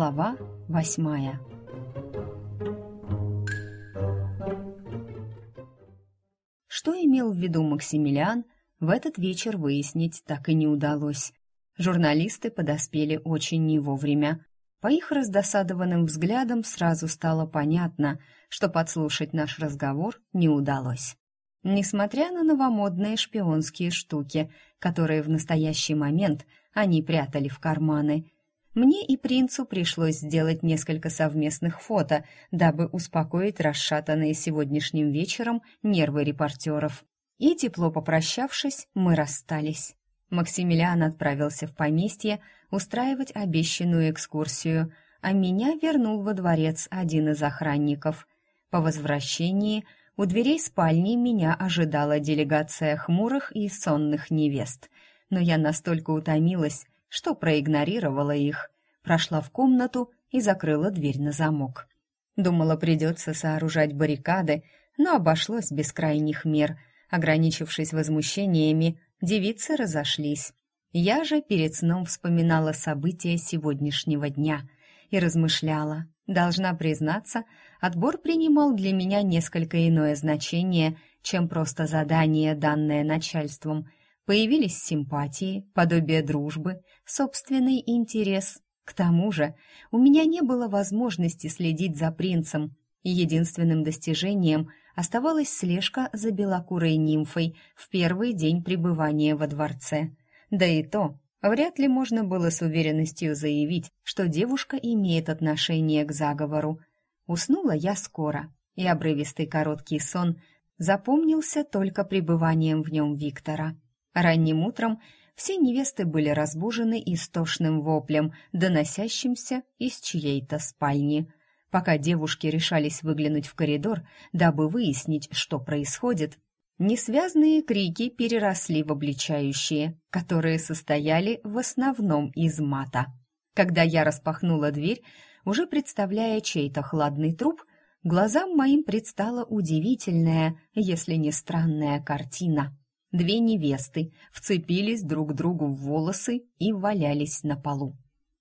Глава восьмая Что имел в виду Максимилиан, в этот вечер выяснить так и не удалось. Журналисты подоспели очень не вовремя. По их раздосадованным взглядам сразу стало понятно, что подслушать наш разговор не удалось. Несмотря на новомодные шпионские штуки, которые в настоящий момент они прятали в карманы, мне и принцу пришлось сделать несколько совместных фото, дабы успокоить расшатанные сегодняшним вечером нервы репортеров. И, тепло попрощавшись, мы расстались. Максимилиан отправился в поместье устраивать обещанную экскурсию, а меня вернул во дворец один из охранников. По возвращении у дверей спальни меня ожидала делегация хмурых и сонных невест, но я настолько утомилась, что проигнорировала их, прошла в комнату и закрыла дверь на замок. Думала, придется сооружать баррикады, но обошлось без крайних мер. Ограничившись возмущениями, девицы разошлись. Я же перед сном вспоминала события сегодняшнего дня и размышляла. Должна признаться, отбор принимал для меня несколько иное значение, чем просто задание, данное начальством — Появились симпатии, подобие дружбы, собственный интерес. К тому же у меня не было возможности следить за принцем, единственным достижением оставалась слежка за белокурой нимфой в первый день пребывания во дворце. Да и то, вряд ли можно было с уверенностью заявить, что девушка имеет отношение к заговору. Уснула я скоро, и обрывистый короткий сон запомнился только пребыванием в нем Виктора. Ранним утром все невесты были разбужены истошным воплем, доносящимся из чьей-то спальни. Пока девушки решались выглянуть в коридор, дабы выяснить, что происходит, несвязные крики переросли в обличающие, которые состояли в основном из мата. Когда я распахнула дверь, уже представляя чей-то хладный труп, глазам моим предстала удивительная, если не странная картина — Две невесты вцепились друг другу в волосы и валялись на полу.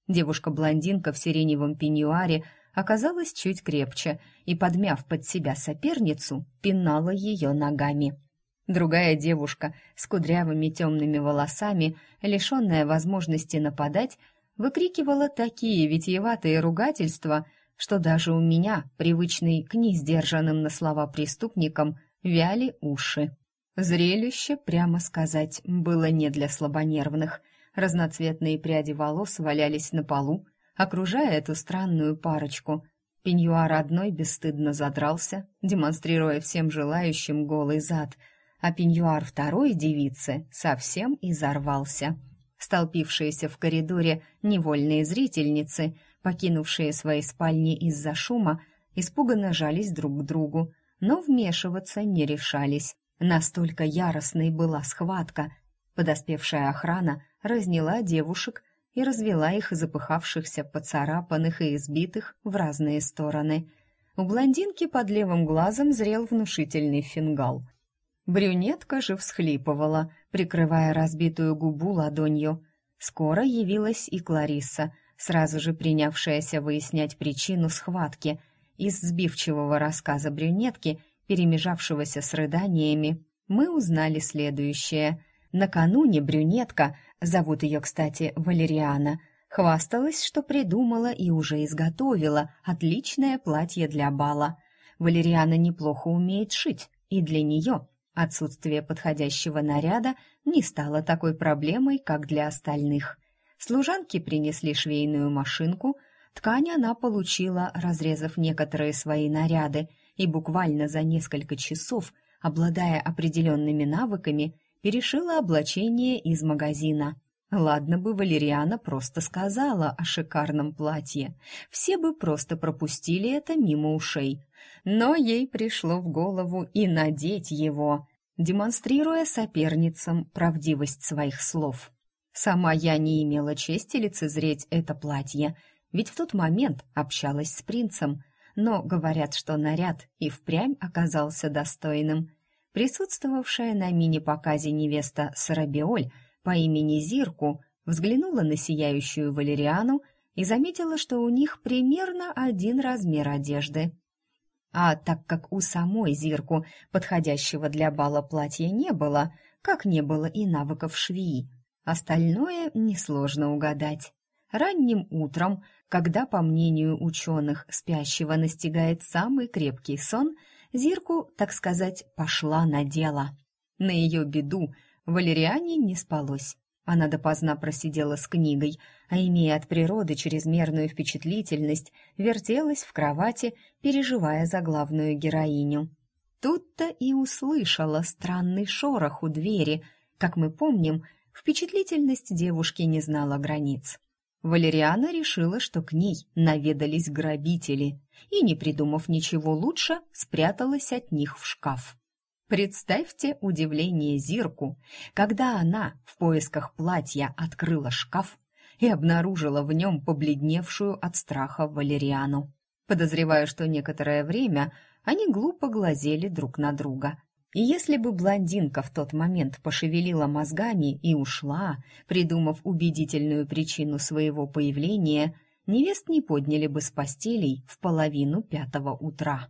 Девушка-блондинка в сиреневом пеньюаре оказалась чуть крепче и, подмяв под себя соперницу, пинала ее ногами. Другая девушка с кудрявыми темными волосами, лишенная возможности нападать, выкрикивала такие витиеватые ругательства, что даже у меня, привычный к несдержанным на слова преступникам, вяли уши. Зрелище, прямо сказать, было не для слабонервных. Разноцветные пряди волос валялись на полу, окружая эту странную парочку. Пеньюар одной бесстыдно задрался, демонстрируя всем желающим голый зад, а пеньюар второй девицы совсем изорвался. Столпившиеся в коридоре невольные зрительницы, покинувшие свои спальни из-за шума, испуганно жались друг к другу, но вмешиваться не решались. Настолько яростной была схватка. Подоспевшая охрана разняла девушек и развела их запыхавшихся, поцарапанных и избитых в разные стороны. У блондинки под левым глазом зрел внушительный фингал. Брюнетка же всхлипывала, прикрывая разбитую губу ладонью. Скоро явилась и Кларисса, сразу же принявшаяся выяснять причину схватки. Из сбивчивого рассказа брюнетки перемежавшегося с рыданиями, мы узнали следующее. Накануне брюнетка, зовут ее, кстати, Валериана, хвасталась, что придумала и уже изготовила отличное платье для бала. Валериана неплохо умеет шить, и для нее отсутствие подходящего наряда не стало такой проблемой, как для остальных. Служанки принесли швейную машинку, ткань она получила, разрезав некоторые свои наряды, и буквально за несколько часов, обладая определенными навыками, перешила облачение из магазина. Ладно бы Валериана просто сказала о шикарном платье. Все бы просто пропустили это мимо ушей. Но ей пришло в голову и надеть его, демонстрируя соперницам правдивость своих слов. Сама я не имела чести лицезреть это платье, ведь в тот момент общалась с принцем, но говорят, что наряд и впрямь оказался достойным. Присутствовавшая на мини-показе невеста Сарабиоль по имени Зирку взглянула на сияющую Валериану и заметила, что у них примерно один размер одежды. А так как у самой Зирку подходящего для бала платья не было, как не было и навыков швеи, остальное несложно угадать. Ранним утром, когда, по мнению ученых, спящего настигает самый крепкий сон, Зирку, так сказать, пошла на дело. На ее беду Валериане не спалось. Она допоздна просидела с книгой, а имея от природы чрезмерную впечатлительность, вертелась в кровати, переживая за главную героиню. Тут-то и услышала странный шорох у двери. Как мы помним, впечатлительность девушки не знала границ. Валериана решила, что к ней наведались грабители, и, не придумав ничего лучше, спряталась от них в шкаф. Представьте удивление Зирку, когда она в поисках платья открыла шкаф и обнаружила в нем побледневшую от страха Валериану. Подозреваю, что некоторое время они глупо глазели друг на друга. И если бы блондинка в тот момент пошевелила мозгами и ушла, придумав убедительную причину своего появления, невест не подняли бы с постелей в половину пятого утра.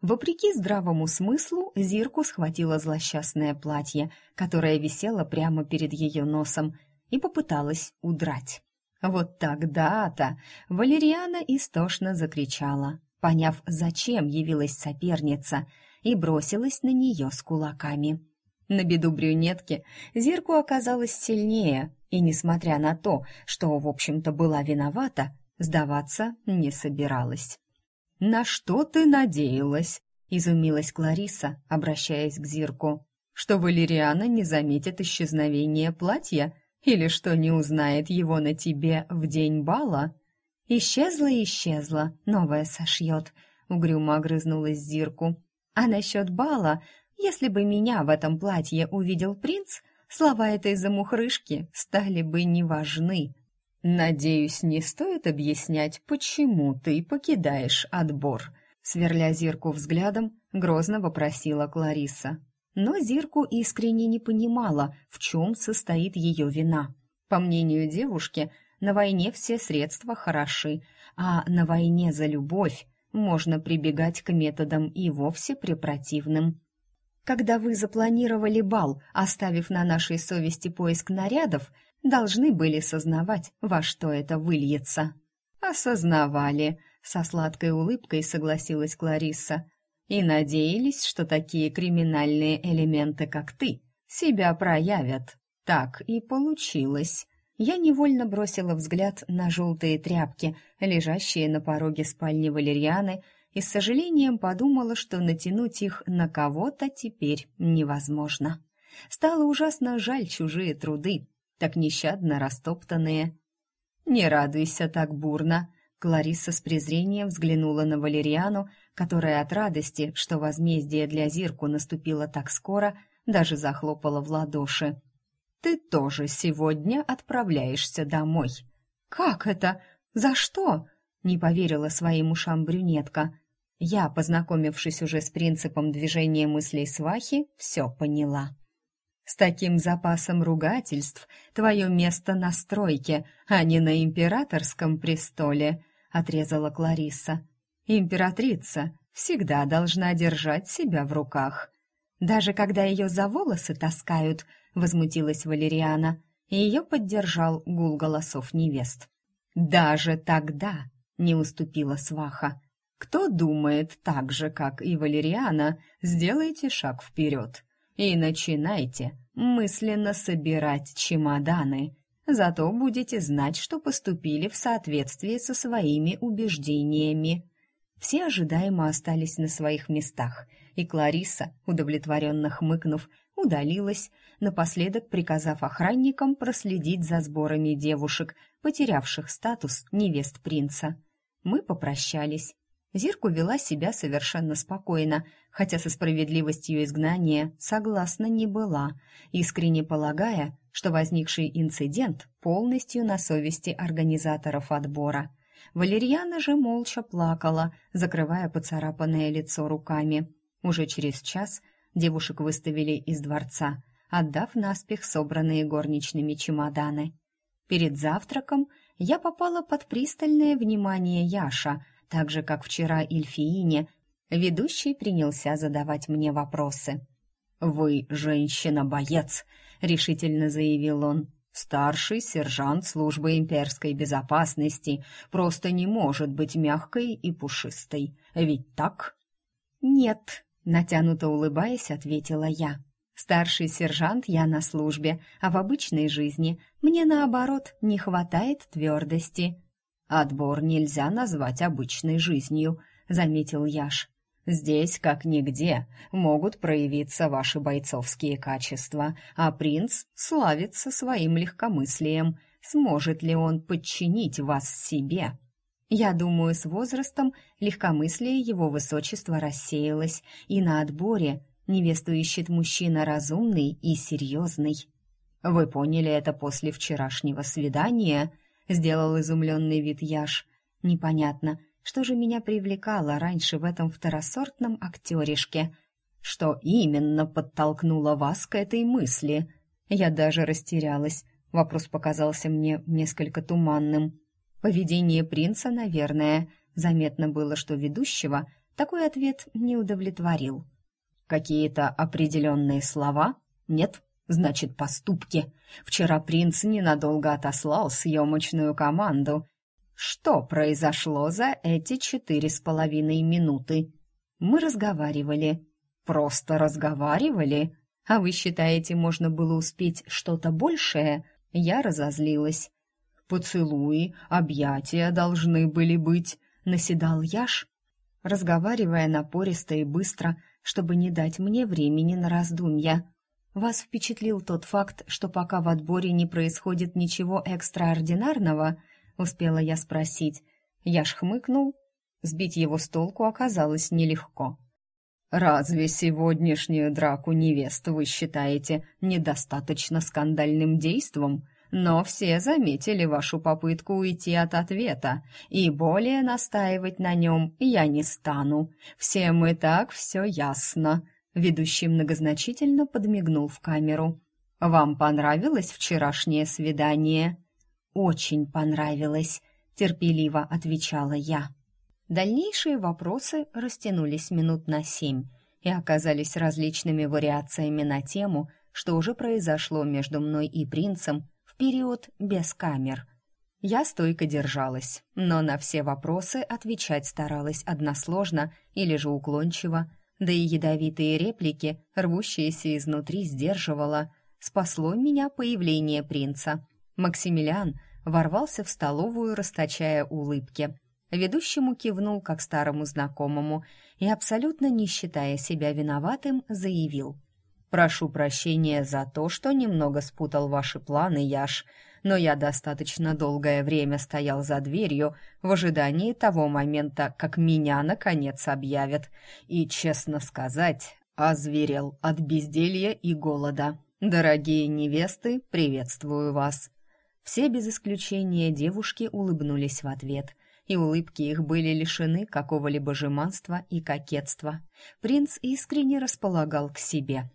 Вопреки здравому смыслу, Зирку схватила злосчастное платье, которое висело прямо перед ее носом, и попыталась удрать. Вот тогда-то Валериана истошно закричала, поняв, зачем явилась соперница, и бросилась на нее с кулаками. На беду брюнетки Зирку оказалась сильнее, и, несмотря на то, что, в общем-то, была виновата, сдаваться не собиралась. «На что ты надеялась?» — изумилась Клариса, обращаясь к Зирку. «Что Валериана не заметит исчезновения платья или что не узнает его на тебе в день бала?» «Исчезла и исчезла, новая сошьет», — угрюмо огрызнулась Зирку. «А насчет бала, если бы меня в этом платье увидел принц, слова этой замухрышки стали бы неважны». «Надеюсь, не стоит объяснять, почему ты покидаешь отбор», сверля Зирку взглядом, грозно вопросила Клариса. Но Зирку искренне не понимала, в чем состоит ее вина. По мнению девушки, на войне все средства хороши, а на войне за любовь можно прибегать к методам и вовсе препротивным. Когда вы запланировали бал, оставив на нашей совести поиск нарядов, должны были сознавать, во что это выльется. Осознавали, со сладкой улыбкой согласилась Кларисса. И надеялись, что такие криминальные элементы, как ты, себя проявят. Так и получилось. Я невольно бросила взгляд на желтые тряпки, лежащие на пороге спальни Валерьяны, и с сожалением подумала, что натянуть их на кого-то теперь невозможно. Стало ужасно жаль чужие труды, так нещадно растоптанные. «Не радуйся так бурно!» Клариса с презрением взглянула на Валериану, которая от радости, что возмездие для Зирку наступило так скоро, даже захлопала в ладоши. «Ты тоже сегодня отправляешься домой». «Как это? За что?» — не поверила своим ушам брюнетка. Я, познакомившись уже с принципом движения мыслей свахи, все поняла. С таким запасом ругательств твое место на стройке, а не на императорском престоле», — отрезала Клариса. «Императрица всегда должна держать себя в руках». «Даже когда ее за волосы таскают», — возмутилась Валериана, и ее поддержал гул голосов невест. «Даже тогда», — не уступила сваха. «Кто думает так же, как и Валериана, сделайте шаг вперед и начинайте мысленно собирать чемоданы. Зато будете знать, что поступили в соответствии со своими убеждениями. Все ожидаемо остались на своих местах, и Клариса, удовлетворенно хмыкнув, удалилась, напоследок приказав охранникам проследить за сборами девушек, потерявших статус невест принца. Мы попрощались. Зирку вела себя совершенно спокойно, хотя со справедливостью изгнания согласна не была, искренне полагая, что возникший инцидент полностью на совести организаторов отбора. Валерьяна же молча плакала, закрывая поцарапанное лицо руками. Уже через час девушек выставили из дворца, отдав наспех собранные горничными чемоданы. Перед завтраком я попала под пристальное внимание Яша, так же, как вчера Ильфиине, ведущий принялся задавать мне вопросы. «Вы женщина-боец», — решительно заявил он. «Старший сержант службы имперской безопасности просто не может быть мягкой и пушистой. Ведь так?» «Нет», — натянуто улыбаясь, ответила я. «Старший сержант я на службе, а в обычной жизни мне, наоборот, не хватает твердости». «Отбор нельзя назвать обычной жизнью», — заметил Яш. Здесь, как нигде, могут проявиться ваши бойцовские качества, а принц славится своим легкомыслием. Сможет ли он подчинить вас себе? Я думаю, с возрастом легкомыслие его высочества рассеялось, и на отборе невесту ищет мужчина разумный и серьезный. Вы поняли это после вчерашнего свидания? Сделал изумленный вид Яш. Непонятно, что же меня привлекало раньше в этом второсортном актеришке? Что именно подтолкнуло вас к этой мысли? Я даже растерялась. Вопрос показался мне несколько туманным. Поведение принца, наверное. Заметно было, что ведущего такой ответ не удовлетворил. Какие-то определенные слова? Нет? Значит, поступки. Вчера принц ненадолго отослал съемочную команду, что произошло за эти четыре с половиной минуты? Мы разговаривали. Просто разговаривали? А вы считаете, можно было успеть что-то большее? Я разозлилась. Поцелуи, объятия должны были быть, наседал Яш, разговаривая напористо и быстро, чтобы не дать мне времени на раздумья. Вас впечатлил тот факт, что пока в отборе не происходит ничего экстраординарного, успела я спросить. Яш хмыкнул. Сбить его с толку оказалось нелегко. «Разве сегодняшнюю драку невест вы считаете недостаточно скандальным действом? Но все заметили вашу попытку уйти от ответа, и более настаивать на нем я не стану. Всем и так все ясно». Ведущий многозначительно подмигнул в камеру. «Вам понравилось вчерашнее свидание?» очень понравилось», — терпеливо отвечала я. Дальнейшие вопросы растянулись минут на семь и оказались различными вариациями на тему, что уже произошло между мной и принцем период без камер. Я стойко держалась, но на все вопросы отвечать старалась односложно или же уклончиво, да и ядовитые реплики, рвущиеся изнутри, сдерживала. Спасло меня появление принца. Максимилиан ворвался в столовую, расточая улыбки. Ведущему кивнул, как старому знакомому, и, абсолютно не считая себя виноватым, заявил. «Прошу прощения за то, что немного спутал ваши планы, Яш, но я достаточно долгое время стоял за дверью в ожидании того момента, как меня, наконец, объявят, и, честно сказать, озверел от безделья и голода. Дорогие невесты, приветствую вас!» Все без исключения девушки улыбнулись в ответ, и улыбки их были лишены какого-либо жеманства и кокетства. Принц искренне располагал к себе.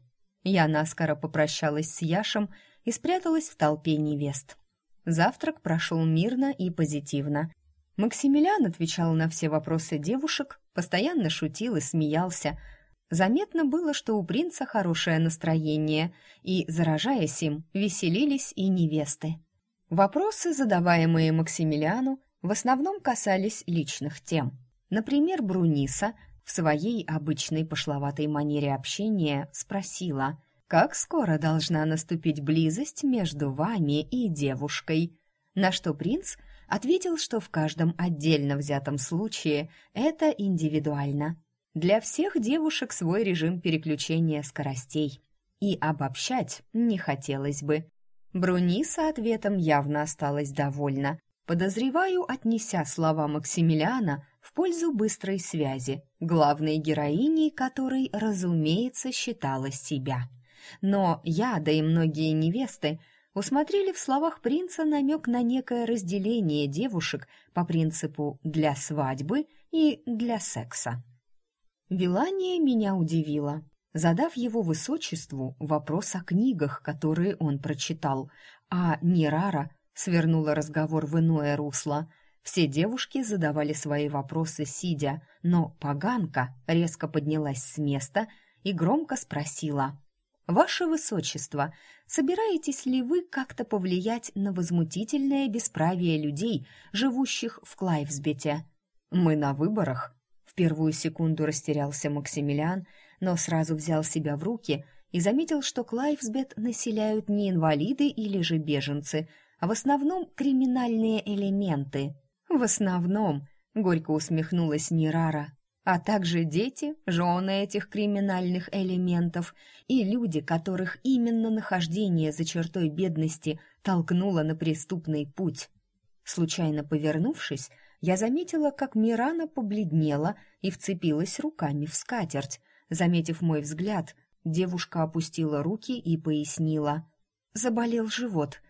Я наскоро попрощалась с Яшем и спряталась в толпе невест. Завтрак прошел мирно и позитивно. Максимилиан отвечал на все вопросы девушек, постоянно шутил и смеялся. Заметно было, что у принца хорошее настроение, и, заражаясь им, веселились и невесты. Вопросы, задаваемые Максимилиану, в основном касались личных тем. Например, Бруниса в своей обычной пошловатой манере общения спросила, как скоро должна наступить близость между вами и девушкой, на что принц ответил, что в каждом отдельно взятом случае это индивидуально. Для всех девушек свой режим переключения скоростей. И обобщать не хотелось бы. Бруниса ответом явно осталась довольна. Подозреваю, отнеся слова Максимилиана в пользу быстрой связи, главной героиней которой, разумеется, считала себя. Но я, да и многие невесты, усмотрели в словах принца намек на некое разделение девушек по принципу «для свадьбы» и «для секса». Вилания меня удивила задав его высочеству вопрос о книгах, которые он прочитал, а Нерара свернула разговор в иное русло. Все девушки задавали свои вопросы сидя, но поганка резко поднялась с места и громко спросила. «Ваше Высочество, собираетесь ли вы как-то повлиять на возмутительное бесправие людей, живущих в Клайвсбете?» «Мы на выборах», — в первую секунду растерялся Максимилиан, но сразу взял себя в руки и заметил, что Клайвсбет населяют не инвалиды или же беженцы, а в основном криминальные элементы. «В основном», — горько усмехнулась Нерара, а также дети, жены этих криминальных элементов и люди, которых именно нахождение за чертой бедности толкнуло на преступный путь. Случайно повернувшись, я заметила, как Мирана побледнела и вцепилась руками в скатерть. Заметив мой взгляд, девушка опустила руки и пояснила. Заболел живот.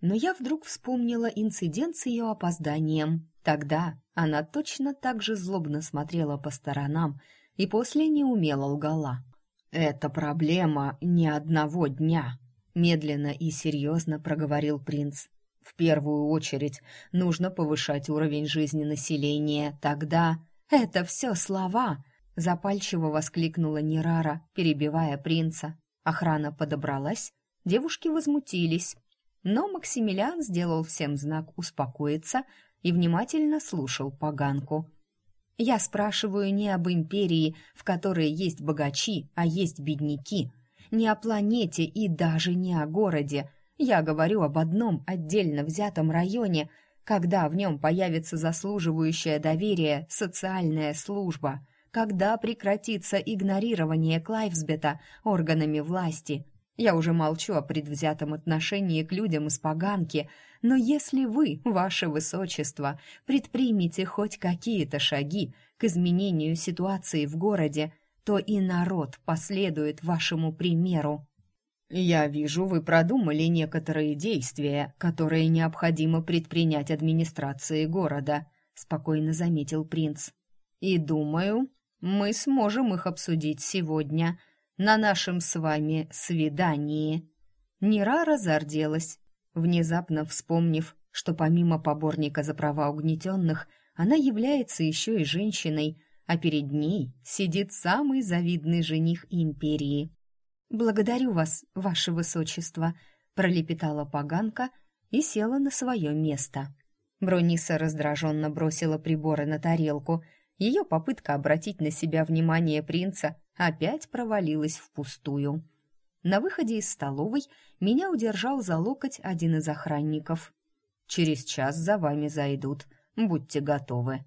Но я вдруг вспомнила инцидент с ее опозданием. Тогда она точно так же злобно смотрела по сторонам и после неумело лгала. «Это проблема не одного дня», — медленно и серьезно проговорил принц. «В первую очередь нужно повышать уровень жизни населения. Тогда...» «Это все слова!» — запальчиво воскликнула Нерара, перебивая принца. Охрана подобралась, девушки возмутились. Но Максимилиан сделал всем знак успокоиться и внимательно слушал поганку. Я спрашиваю не об империи, в которой есть богачи, а есть бедняки, не о планете и даже не о городе. Я говорю об одном отдельно взятом районе, когда в нем появится заслуживающая доверия социальная служба, когда прекратится игнорирование Клайвсбета органами власти. Я уже молчу о предвзятом отношении к людям из поганки, но если вы, ваше высочество, предпримете хоть какие-то шаги к изменению ситуации в городе, то и народ последует вашему примеру. Я вижу, вы продумали некоторые действия, которые необходимо предпринять администрации города, спокойно заметил принц. И думаю, мы сможем их обсудить сегодня на нашем с вами свидании. Нерара зарделась, внезапно вспомнив, что помимо поборника за права угнетенных, она является еще и женщиной, а перед ней сидит самый завидный жених империи. «Благодарю вас, ваше высочество», — пролепетала поганка и села на свое место. Брониса раздраженно бросила приборы на тарелку. Ее попытка обратить на себя внимание принца опять провалилась впустую. На выходе из столовой меня удержал за локоть один из охранников. «Через час за вами зайдут. Будьте готовы».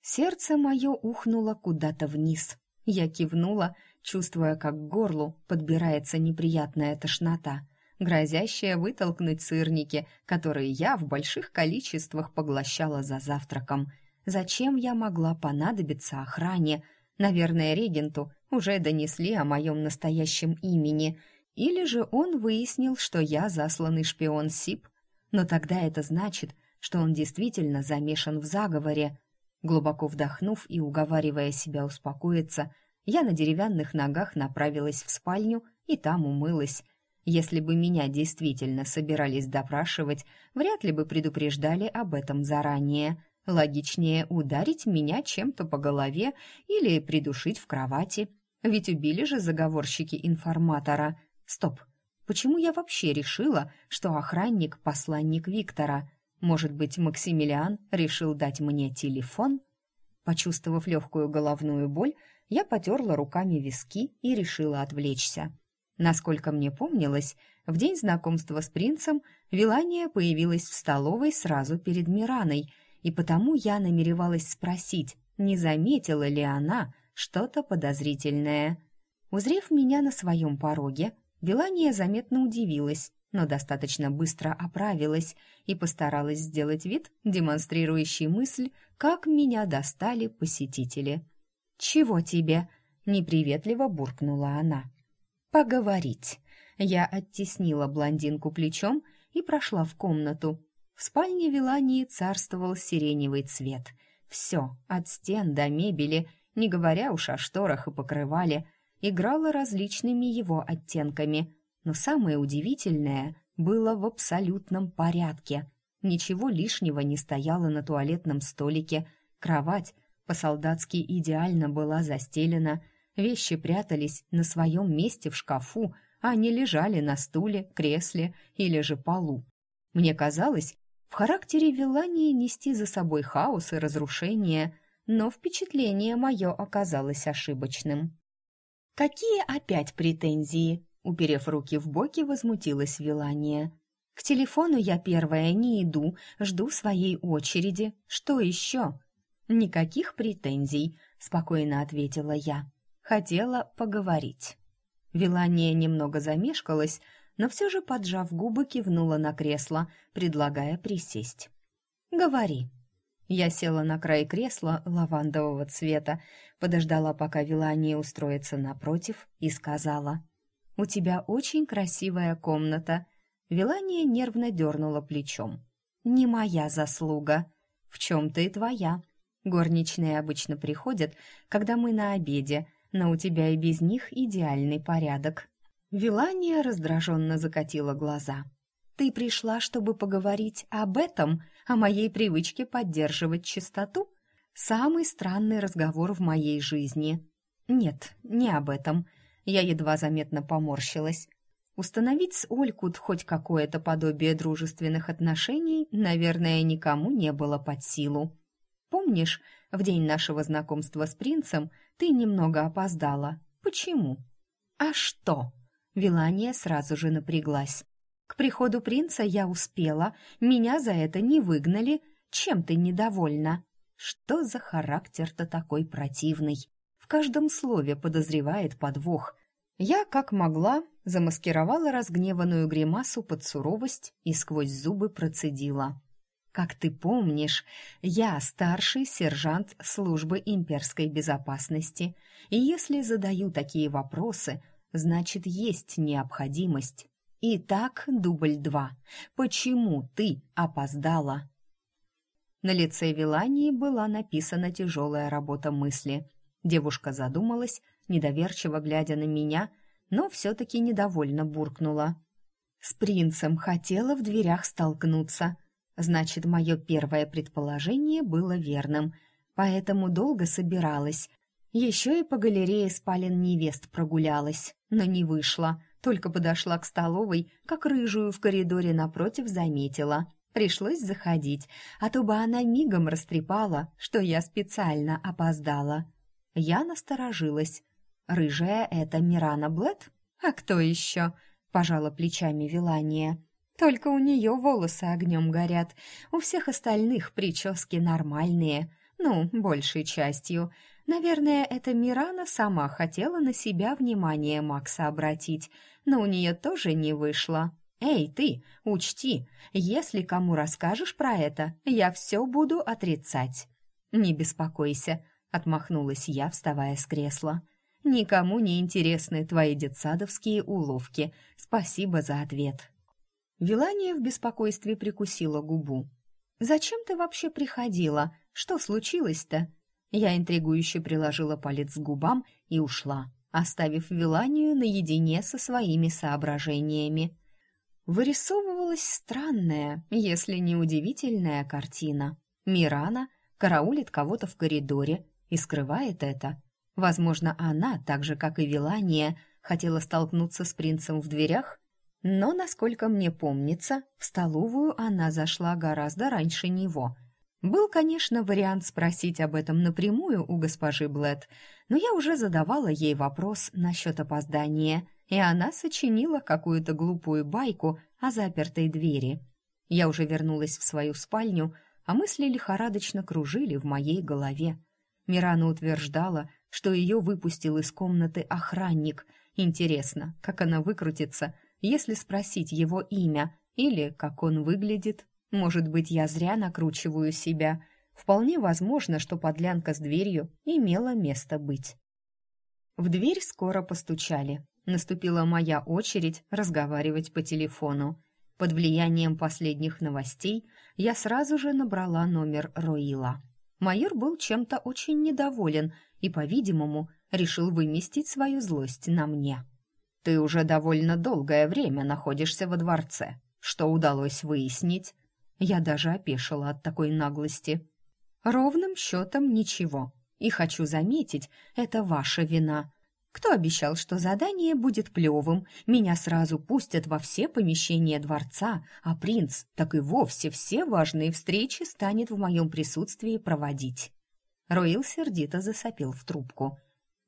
Сердце мое ухнуло куда-то вниз. Я кивнула, чувствуя, как к горлу подбирается неприятная тошнота, грозящая вытолкнуть сырники, которые я в больших количествах поглощала за завтраком. Зачем я могла понадобиться охране? Наверное, регенту уже донесли о моем настоящем имени, или же он выяснил, что я засланный шпион СИП, но тогда это значит, что он действительно замешан в заговоре. Глубоко вдохнув и уговаривая себя успокоиться, я на деревянных ногах направилась в спальню и там умылась. Если бы меня действительно собирались допрашивать, вряд ли бы предупреждали об этом заранее. Логичнее ударить меня чем-то по голове или придушить в кровати. Ведь убили же заговорщики информатора. Стоп. Почему я вообще решила, что охранник — посланник Виктора? Может быть, Максимилиан решил дать мне телефон? Почувствовав легкую головную боль, я потерла руками виски и решила отвлечься. Насколько мне помнилось, в день знакомства с принцем Вилания появилась в столовой сразу перед Мираной, и потому я намеревалась спросить, не заметила ли она, что-то подозрительное. Узрев меня на своем пороге, Белания заметно удивилась, но достаточно быстро оправилась и постаралась сделать вид, демонстрирующий мысль, как меня достали посетители. «Чего тебе?» — неприветливо буркнула она. «Поговорить». Я оттеснила блондинку плечом и прошла в комнату. В спальне Вилании царствовал сиреневый цвет. Все, от стен до мебели — не говоря уж о шторах и покрывале, играла различными его оттенками, но самое удивительное было в абсолютном порядке. Ничего лишнего не стояло на туалетном столике. Кровать по-солдатски идеально была застелена, вещи прятались на своем месте в шкафу, а не лежали на стуле, кресле или же полу. Мне казалось, в характере Вилании нести за собой хаос и разрушение, но впечатление мое оказалось ошибочным. «Какие опять претензии?» Уперев руки в боки, возмутилась Вилания. «К телефону я первая не иду, жду своей очереди. Что еще?» «Никаких претензий», — спокойно ответила я. «Хотела поговорить». Вилания немного замешкалась, но все же, поджав губы, кивнула на кресло, предлагая присесть. «Говори». Я села на край кресла лавандового цвета, подождала, пока Вилания устроится напротив, и сказала. «У тебя очень красивая комната». Вилания нервно дернула плечом. «Не моя заслуга. В чем-то и твоя. Горничные обычно приходят, когда мы на обеде, но у тебя и без них идеальный порядок». Вилания раздраженно закатила глаза. «Ты пришла, чтобы поговорить об этом, о моей привычке поддерживать чистоту? Самый странный разговор в моей жизни». «Нет, не об этом». Я едва заметно поморщилась. Установить с Олькут хоть какое-то подобие дружественных отношений, наверное, никому не было под силу. Помнишь, в день нашего знакомства с принцем ты немного опоздала. Почему? А что? Вилания сразу же напряглась. К приходу принца я успела, меня за это не выгнали. Чем ты недовольна? Что за характер-то такой противный? В каждом слове подозревает подвох. Я, как могла, замаскировала разгневанную гримасу под суровость и сквозь зубы процедила. Как ты помнишь, я старший сержант службы имперской безопасности, и если задаю такие вопросы, значит, есть необходимость. Итак, дубль два. Почему ты опоздала? На лице Вилании была написана тяжелая работа мысли. Девушка задумалась, недоверчиво глядя на меня, но все-таки недовольно буркнула. С принцем хотела в дверях столкнуться. Значит, мое первое предположение было верным, поэтому долго собиралась. Еще и по галерее спален невест прогулялась, но не вышла. Только подошла к столовой, как рыжую в коридоре напротив заметила. Пришлось заходить, а то бы она мигом растрепала, что я специально опоздала. Я насторожилась. «Рыжая — это Мирана Блэт? А кто еще?» — пожала плечами Вилания. Только у нее волосы огнем горят, у всех остальных прически нормальные, ну, большей частью. Наверное, эта Мирана сама хотела на себя внимание Макса обратить, но у нее тоже не вышло. «Эй, ты, учти, если кому расскажешь про это, я все буду отрицать». «Не беспокойся», — отмахнулась я, вставая с кресла. «Никому не интересны твои детсадовские уловки. Спасибо за ответ». Вилания в беспокойстве прикусила губу. «Зачем ты вообще приходила? Что случилось-то?» Я интригующе приложила палец к губам и ушла, оставив Виланию наедине со своими соображениями. Вырисовывалась странная, если не удивительная картина. Мирана караулит кого-то в коридоре и скрывает это. Возможно, она, так же, как и Вилания, хотела столкнуться с принцем в дверях но, насколько мне помнится, в столовую она зашла гораздо раньше него. Был, конечно, вариант спросить об этом напрямую у госпожи Блэт, но я уже задавала ей вопрос насчет опоздания, и она сочинила какую-то глупую байку о запертой двери. Я уже вернулась в свою спальню, а мысли лихорадочно кружили в моей голове. Мирана утверждала, что ее выпустил из комнаты охранник. Интересно, как она выкрутится, если спросить его имя или как он выглядит. Может быть, я зря накручиваю себя. Вполне возможно, что подлянка с дверью имела место быть. В дверь скоро постучали. Наступила моя очередь разговаривать по телефону. Под влиянием последних новостей я сразу же набрала номер Роила. Майор был чем-то очень недоволен и, по-видимому, решил выместить свою злость на мне. Ты уже довольно долгое время находишься во дворце. Что удалось выяснить? Я даже опешила от такой наглости. Ровным счетом ничего. И хочу заметить, это ваша вина. Кто обещал, что задание будет плевым? Меня сразу пустят во все помещения дворца, а принц так и вовсе все важные встречи станет в моем присутствии проводить. Роил сердито засопил в трубку.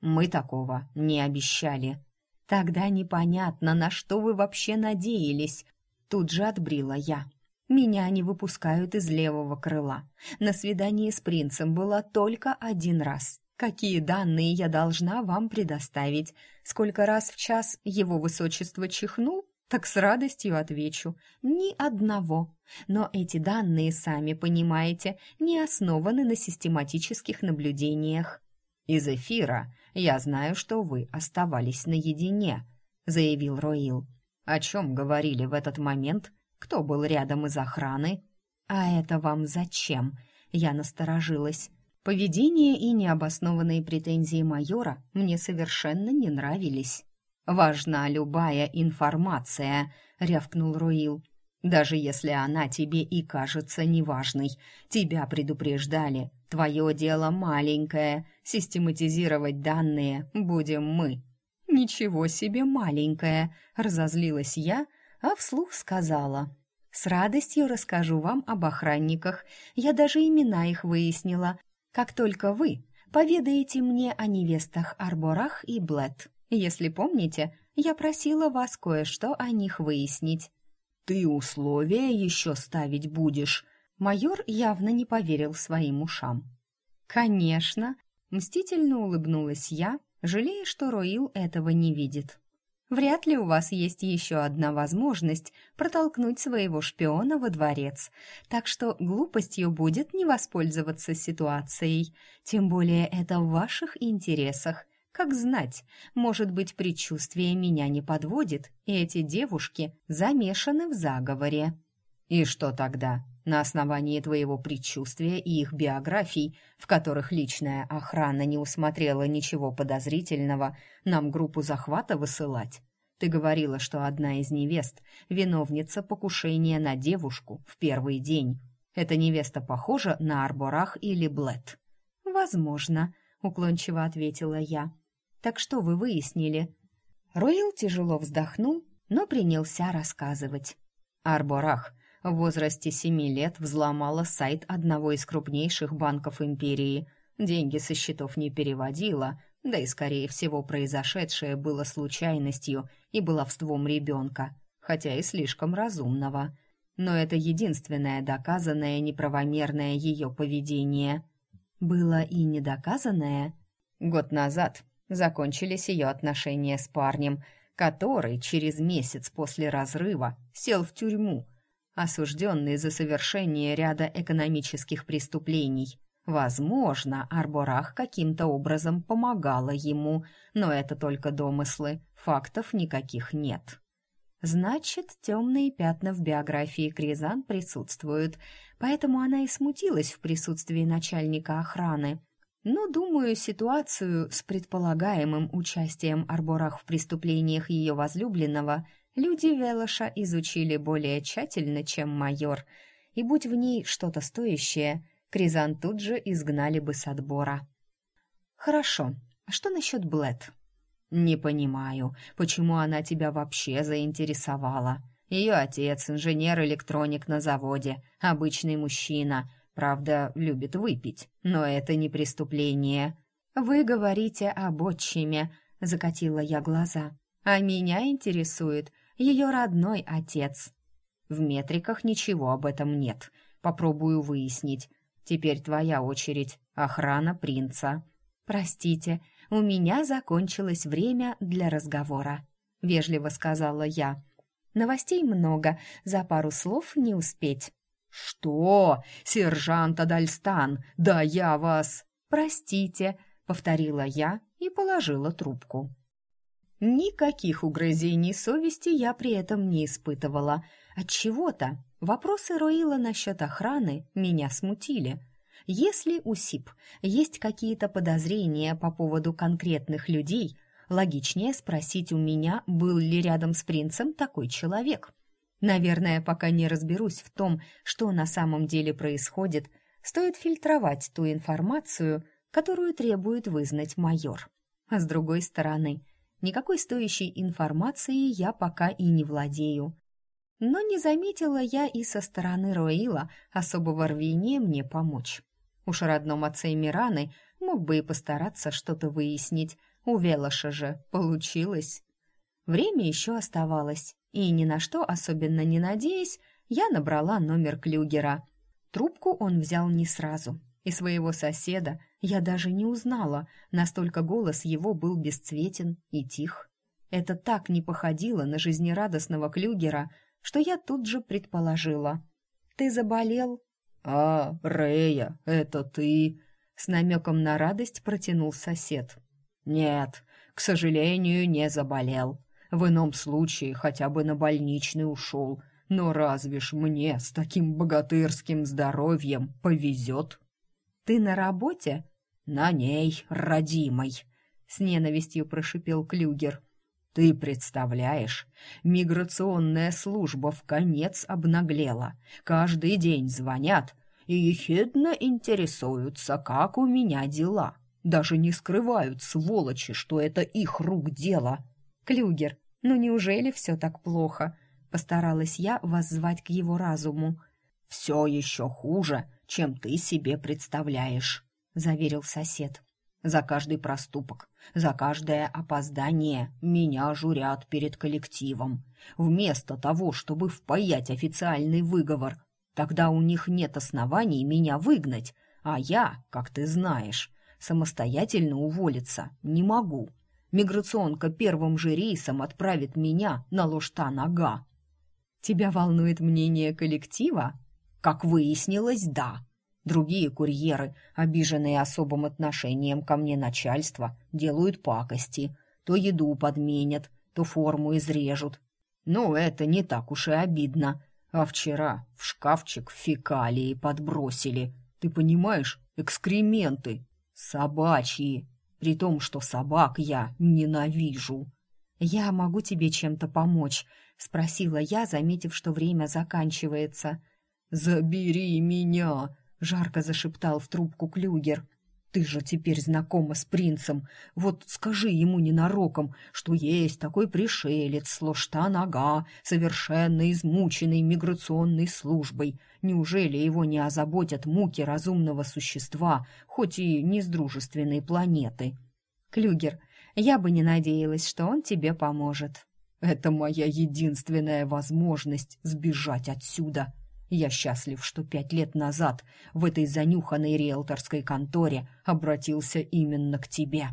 «Мы такого не обещали». «Тогда непонятно, на что вы вообще надеялись», — тут же отбрила я. «Меня не выпускают из левого крыла. На свидании с принцем было только один раз. Какие данные я должна вам предоставить? Сколько раз в час его высочество чихнул? Так с радостью отвечу. Ни одного. Но эти данные, сами понимаете, не основаны на систематических наблюдениях. Из эфира я знаю, что вы оставались наедине, заявил Роил. О чем говорили в этот момент? Кто был рядом из охраны? А это вам зачем? Я насторожилась. Поведение и необоснованные претензии майора мне совершенно не нравились. «Важна любая информация», — рявкнул Руил. «Даже если она тебе и кажется неважной. Тебя предупреждали. Твое дело маленькое. Систематизировать данные будем мы». «Ничего себе маленькое!» — разозлилась я, а вслух сказала. «С радостью расскажу вам об охранниках. Я даже имена их выяснила как только вы поведаете мне о невестах Арборах и Блэт. Если помните, я просила вас кое-что о них выяснить». «Ты условия еще ставить будешь?» Майор явно не поверил своим ушам. «Конечно!» — мстительно улыбнулась я, жалея, что Роил этого не видит. Вряд ли у вас есть еще одна возможность протолкнуть своего шпиона во дворец, так что глупостью будет не воспользоваться ситуацией. Тем более это в ваших интересах. Как знать, может быть, предчувствие меня не подводит, и эти девушки замешаны в заговоре. И что тогда? На основании твоего предчувствия и их биографий, в которых личная охрана не усмотрела ничего подозрительного, нам группу захвата высылать. Ты говорила, что одна из невест — виновница покушения на девушку в первый день. Эта невеста похожа на Арборах или Блэт?» «Возможно», — уклончиво ответила я. «Так что вы выяснили?» Ройл тяжело вздохнул, но принялся рассказывать. Арборах в возрасте семи лет взломала сайт одного из крупнейших банков империи. Деньги со счетов не переводила, да и, скорее всего, произошедшее было случайностью и баловством ребенка, хотя и слишком разумного. Но это единственное доказанное неправомерное ее поведение. Было и недоказанное. Год назад закончились ее отношения с парнем, который через месяц после разрыва сел в тюрьму – осужденный за совершение ряда экономических преступлений. Возможно, Арборах каким-то образом помогала ему, но это только домыслы, фактов никаких нет. Значит, темные пятна в биографии Кризан присутствуют, поэтому она и смутилась в присутствии начальника охраны. Но, думаю, ситуацию с предполагаемым участием Арборах в преступлениях ее возлюбленного Люди Велоша изучили более тщательно, чем майор, и будь в ней что-то стоящее, Кризан тут же изгнали бы с отбора. «Хорошо. А что насчет Блэт?» «Не понимаю, почему она тебя вообще заинтересовала. Ее отец, инженер-электроник на заводе, обычный мужчина, правда, любит выпить, но это не преступление». «Вы говорите об отчиме», — закатила я глаза. «А меня интересует, ее родной отец. В метриках ничего об этом нет. Попробую выяснить. Теперь твоя очередь. Охрана принца. Простите, у меня закончилось время для разговора, вежливо сказала я. Новостей много, за пару слов не успеть. Что? Сержант Адальстан, да я вас. Простите, повторила я и положила трубку. Никаких угрызений совести я при этом не испытывала. От чего-то вопросы Роила насчет охраны меня смутили. Если у СИП есть какие-то подозрения по поводу конкретных людей, логичнее спросить у меня, был ли рядом с принцем такой человек. Наверное, пока не разберусь в том, что на самом деле происходит, стоит фильтровать ту информацию, которую требует вызнать майор. А с другой стороны, никакой стоящей информации я пока и не владею. Но не заметила я и со стороны Роила особого рвения мне помочь. Уж родном отце Мираны мог бы и постараться что-то выяснить. У Велоша же получилось. Время еще оставалось, и ни на что особенно не надеясь, я набрала номер Клюгера. Трубку он взял не сразу, и своего соседа я даже не узнала, настолько голос его был бесцветен и тих. Это так не походило на жизнерадостного Клюгера, что я тут же предположила. «Ты заболел?» «А, Рея, это ты?» С намеком на радость протянул сосед. «Нет, к сожалению, не заболел. В ином случае хотя бы на больничный ушел. Но разве ж мне с таким богатырским здоровьем повезет?» «Ты на работе?» «На ней, родимой», — с ненавистью прошипел Клюгер. «Ты представляешь, миграционная служба в конец обнаглела. Каждый день звонят и ехидно интересуются, как у меня дела. Даже не скрывают, сволочи, что это их рук дело». «Клюгер, ну неужели все так плохо?» Постаралась я воззвать к его разуму. «Все еще хуже, чем ты себе представляешь», — заверил сосед. «За каждый проступок, за каждое опоздание меня журят перед коллективом. Вместо того, чтобы впаять официальный выговор, тогда у них нет оснований меня выгнать, а я, как ты знаешь, самостоятельно уволиться не могу. Миграционка первым же рейсом отправит меня на Лошта-Нога. Тебя волнует мнение коллектива? Как выяснилось, да. Другие курьеры, обиженные особым отношением ко мне начальства, делают пакости. То еду подменят, то форму изрежут. Но это не так уж и обидно. А вчера в шкафчик фекалии подбросили. Ты понимаешь, экскременты. Собачьи при том, что собак я ненавижу. «Я могу тебе чем-то помочь?» — спросила я, заметив, что время заканчивается. «Забери меня!» — жарко зашептал в трубку Клюгер. Ты же теперь знакома с принцем. Вот скажи ему ненароком, что есть такой пришелец с нога, совершенно измученный миграционной службой. Неужели его не озаботят муки разумного существа, хоть и не с дружественной планеты? Клюгер, я бы не надеялась, что он тебе поможет. Это моя единственная возможность сбежать отсюда. Я счастлив, что пять лет назад в этой занюханной риэлторской конторе обратился именно к тебе.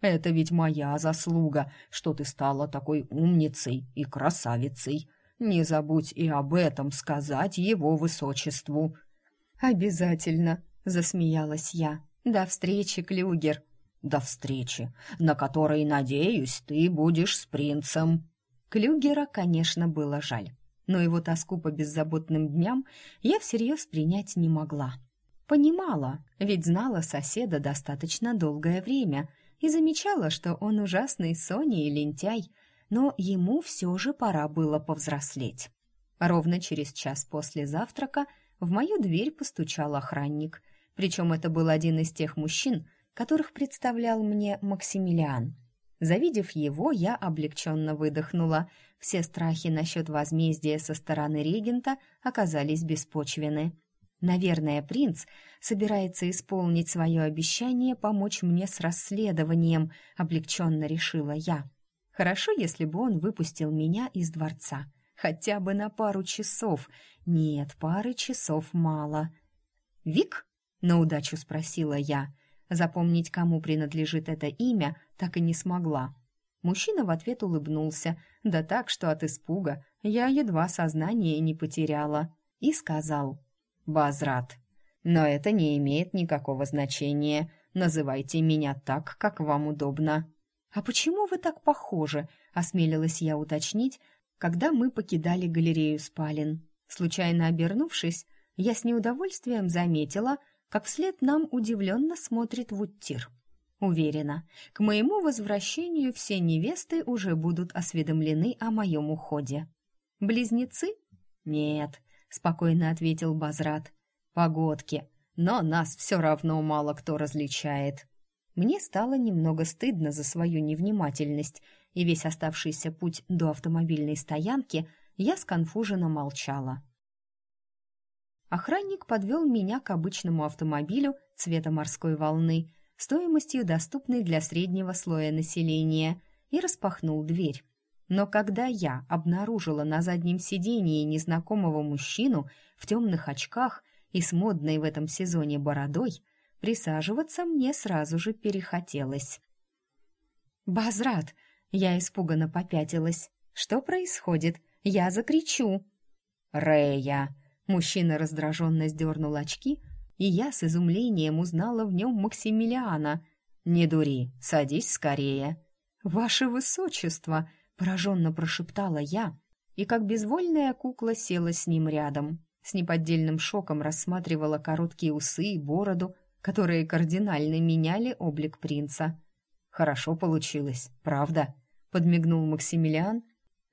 Это ведь моя заслуга, что ты стала такой умницей и красавицей. Не забудь и об этом сказать его высочеству». «Обязательно», — засмеялась я. «До встречи, Клюгер». «До встречи, на которой, надеюсь, ты будешь с принцем». Клюгера, конечно, было жаль но его тоску по беззаботным дням я всерьез принять не могла. Понимала, ведь знала соседа достаточно долгое время и замечала, что он ужасный Соня и лентяй, но ему все же пора было повзрослеть. Ровно через час после завтрака в мою дверь постучал охранник, причем это был один из тех мужчин, которых представлял мне Максимилиан – Завидев его, я облегченно выдохнула. Все страхи насчет возмездия со стороны регента оказались беспочвены. Наверное, принц собирается исполнить свое обещание помочь мне с расследованием, облегченно решила я. Хорошо, если бы он выпустил меня из дворца. Хотя бы на пару часов. Нет, пары часов мало. «Вик?» — на удачу спросила я. Запомнить, кому принадлежит это имя, так и не смогла. Мужчина в ответ улыбнулся, да так, что от испуга я едва сознание не потеряла, и сказал «Базрат». «Но это не имеет никакого значения. Называйте меня так, как вам удобно». «А почему вы так похожи?» — осмелилась я уточнить, когда мы покидали галерею спален. Случайно обернувшись, я с неудовольствием заметила, как вслед нам удивленно смотрит Вуттир. Уверена, к моему возвращению все невесты уже будут осведомлены о моем уходе. Близнецы? «Нет», — спокойно ответил Базрат. «Погодки, но нас все равно мало кто различает». Мне стало немного стыдно за свою невнимательность, и весь оставшийся путь до автомобильной стоянки я сконфуженно молчала. Охранник подвел меня к обычному автомобилю цвета морской волны, стоимостью доступной для среднего слоя населения, и распахнул дверь. Но когда я обнаружила на заднем сидении незнакомого мужчину в темных очках и с модной в этом сезоне бородой, присаживаться мне сразу же перехотелось. «Базрат!» — я испуганно попятилась. «Что происходит? Я закричу!» «Рея!» — мужчина раздраженно сдернул очки, и я с изумлением узнала в нем Максимилиана. «Не дури, садись скорее!» «Ваше высочество!» пораженно прошептала я, и как безвольная кукла села с ним рядом. С неподдельным шоком рассматривала короткие усы и бороду, которые кардинально меняли облик принца. «Хорошо получилось, правда?» — подмигнул Максимилиан,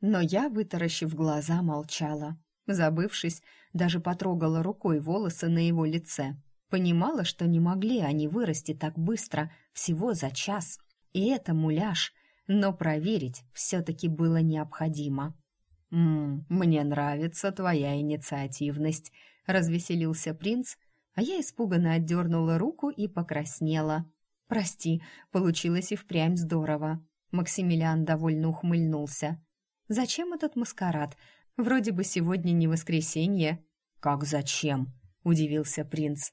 но я, вытаращив глаза, молчала. Забывшись, даже потрогала рукой волосы на его лице. Понимала, что не могли они вырасти так быстро, всего за час. И это муляж — но проверить все-таки было необходимо. «М мне нравится твоя инициативность», — развеселился принц, а я испуганно отдернула руку и покраснела. «Прости, получилось и впрямь здорово». Максимилиан довольно ухмыльнулся. «Зачем этот маскарад? Вроде бы сегодня не воскресенье». «Как зачем?» — удивился принц.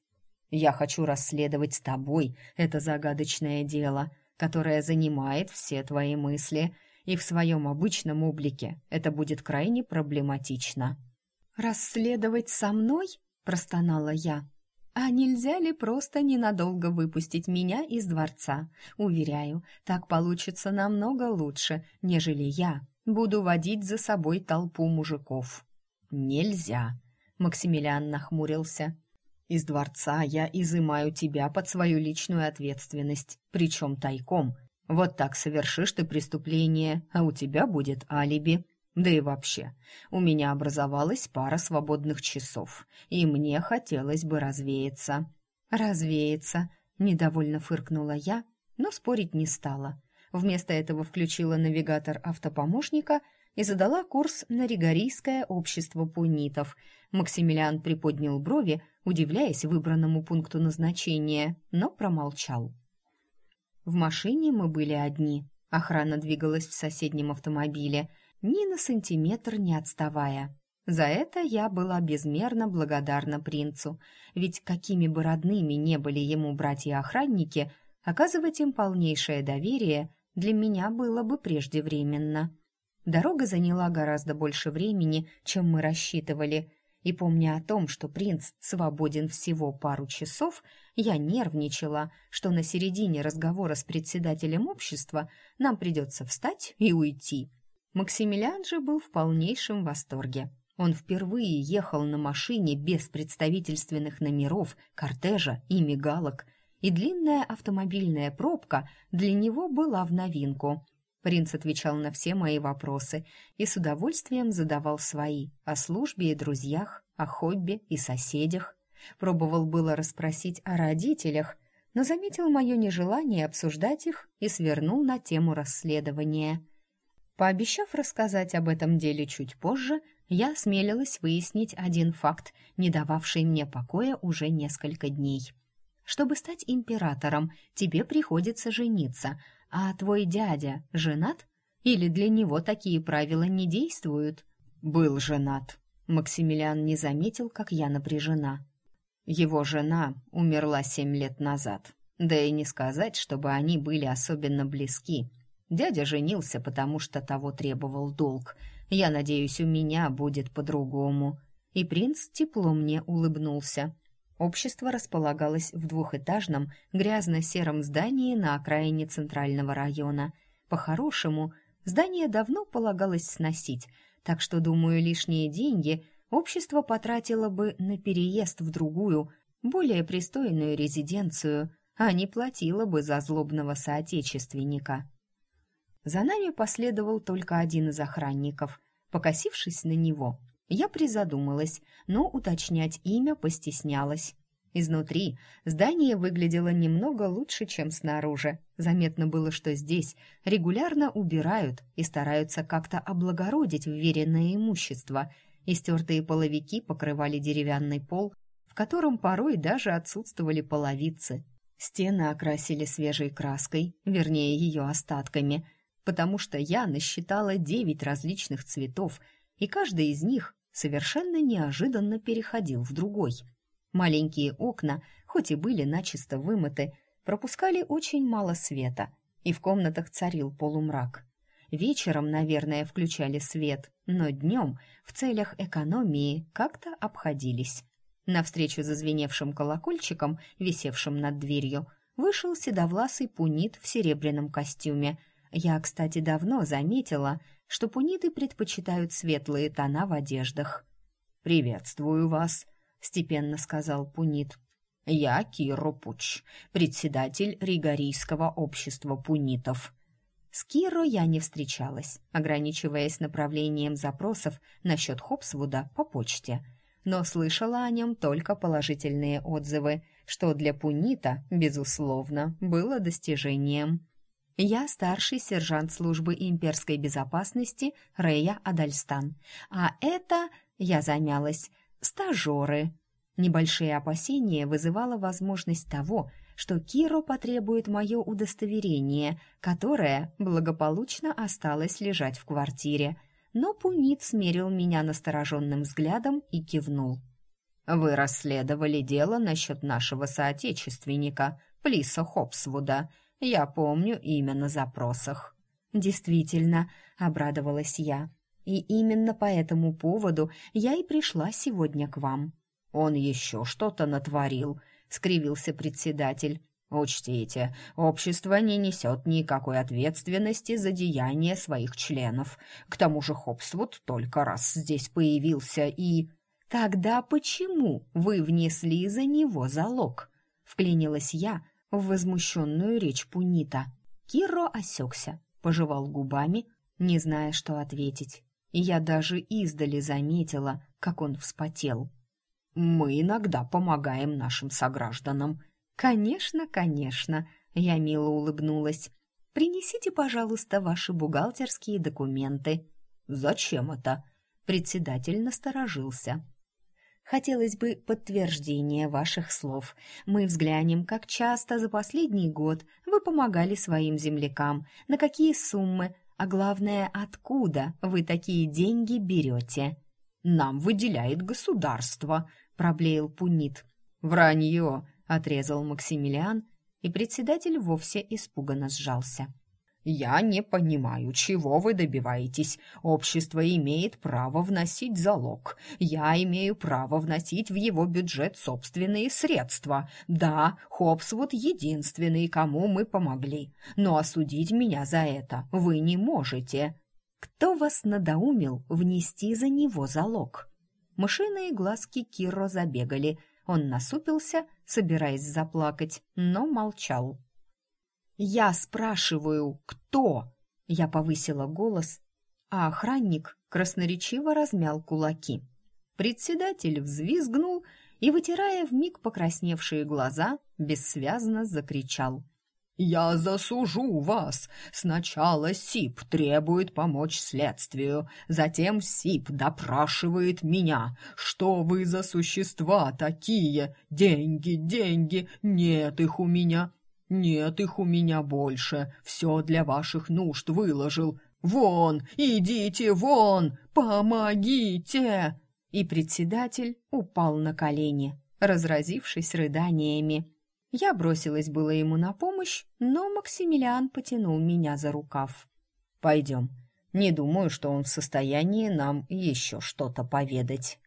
«Я хочу расследовать с тобой это загадочное дело которая занимает все твои мысли, и в своем обычном облике это будет крайне проблематично. «Расследовать со мной?» – простонала я. «А нельзя ли просто ненадолго выпустить меня из дворца? Уверяю, так получится намного лучше, нежели я буду водить за собой толпу мужиков». «Нельзя», — Максимилиан нахмурился. Из дворца я изымаю тебя под свою личную ответственность, причем тайком. Вот так совершишь ты преступление, а у тебя будет алиби. Да и вообще, у меня образовалась пара свободных часов, и мне хотелось бы развеяться». «Развеяться», — недовольно фыркнула я, но спорить не стала. Вместо этого включила навигатор автопомощника и задала курс на Ригорийское общество пунитов. Максимилиан приподнял брови, удивляясь выбранному пункту назначения, но промолчал. В машине мы были одни. Охрана двигалась в соседнем автомобиле, ни на сантиметр не отставая. За это я была безмерно благодарна принцу, ведь какими бы родными не были ему братья-охранники, оказывать им полнейшее доверие для меня было бы преждевременно. Дорога заняла гораздо больше времени, чем мы рассчитывали, и помня о том, что принц свободен всего пару часов, я нервничала, что на середине разговора с председателем общества нам придется встать и уйти. Максимилиан же был в полнейшем восторге. Он впервые ехал на машине без представительственных номеров, кортежа и мигалок, и длинная автомобильная пробка для него была в новинку. Принц отвечал на все мои вопросы и с удовольствием задавал свои о службе и друзьях, о хобби и соседях. Пробовал было расспросить о родителях, но заметил мое нежелание обсуждать их и свернул на тему расследования. Пообещав рассказать об этом деле чуть позже, я осмелилась выяснить один факт, не дававший мне покоя уже несколько дней. Чтобы стать императором, тебе приходится жениться, а твой дядя женат? Или для него такие правила не действуют? Был женат. Максимилиан не заметил, как я напряжена. Его жена умерла семь лет назад. Да и не сказать, чтобы они были особенно близки. Дядя женился, потому что того требовал долг. Я надеюсь, у меня будет по-другому. И принц тепло мне улыбнулся. Общество располагалось в двухэтажном грязно-сером здании на окраине центрального района. По-хорошему, здание давно полагалось сносить, так что, думаю, лишние деньги общество потратило бы на переезд в другую, более пристойную резиденцию, а не платило бы за злобного соотечественника. За нами последовал только один из охранников. Покосившись на него, Я призадумалась, но уточнять имя постеснялась. Изнутри здание выглядело немного лучше, чем снаружи. Заметно было, что здесь регулярно убирают и стараются как-то облагородить вверенное имущество. Истертые половики покрывали деревянный пол, в котором порой даже отсутствовали половицы. Стены окрасили свежей краской, вернее, ее остатками, потому что я насчитала девять различных цветов, и каждый из них совершенно неожиданно переходил в другой. Маленькие окна, хоть и были начисто вымыты, пропускали очень мало света, и в комнатах царил полумрак. Вечером, наверное, включали свет, но днем, в целях экономии, как-то обходились. Навстречу зазвеневшим колокольчиком, висевшим над дверью, вышел седовласый пунит в серебряном костюме. Я, кстати, давно заметила, что пуниты предпочитают светлые тона в одеждах. «Приветствую вас», — степенно сказал пунит. «Я Киро Пуч, председатель Ригорийского общества пунитов». С Киро я не встречалась, ограничиваясь направлением запросов насчет Хопсвуда по почте, но слышала о нем только положительные отзывы, что для Пунита, безусловно, было достижением. Я старший сержант службы имперской безопасности Рея Адальстан. А это, я замялась, стажеры. Небольшие опасения вызывала возможность того, что Киро потребует мое удостоверение, которое благополучно осталось лежать в квартире. Но Пунит смерил меня настороженным взглядом и кивнул. «Вы расследовали дело насчет нашего соотечественника, Плиса Хопсвуда», я помню имя на запросах». «Действительно», — обрадовалась я. «И именно по этому поводу я и пришла сегодня к вам». «Он еще что-то натворил», — скривился председатель. «Учтите, общество не несет никакой ответственности за деяния своих членов. К тому же Хопсвуд только раз здесь появился и...» «Тогда почему вы внесли за него залог?» — вклинилась я, в возмущенную речь Пунита. Киро осекся, пожевал губами, не зная, что ответить. И я даже издали заметила, как он вспотел. «Мы иногда помогаем нашим согражданам». «Конечно, конечно», — я мило улыбнулась. «Принесите, пожалуйста, ваши бухгалтерские документы». «Зачем это?» Председатель насторожился. Хотелось бы подтверждения ваших слов. Мы взглянем, как часто за последний год вы помогали своим землякам, на какие суммы, а главное, откуда вы такие деньги берете. Нам выделяет государство, проблеял Пунит. Вранье, отрезал Максимилиан, и председатель вовсе испуганно сжался. «Я не понимаю, чего вы добиваетесь. Общество имеет право вносить залог. Я имею право вносить в его бюджет собственные средства. Да, Хопсвуд единственный, кому мы помогли. Но осудить меня за это вы не можете. Кто вас надоумил внести за него залог?» Мышиные глазки Киро забегали. Он насупился, собираясь заплакать, но молчал. «Я спрашиваю, кто?» Я повысила голос, а охранник красноречиво размял кулаки. Председатель взвизгнул и, вытирая вмиг покрасневшие глаза, бессвязно закричал. «Я засужу вас! Сначала СИП требует помочь следствию, затем СИП допрашивает меня. Что вы за существа такие? Деньги, деньги, нет их у меня. «Нет их у меня больше, все для ваших нужд выложил. Вон, идите вон, помогите!» И председатель упал на колени, разразившись рыданиями. Я бросилась было ему на помощь, но Максимилиан потянул меня за рукав. «Пойдем. Не думаю, что он в состоянии нам еще что-то поведать».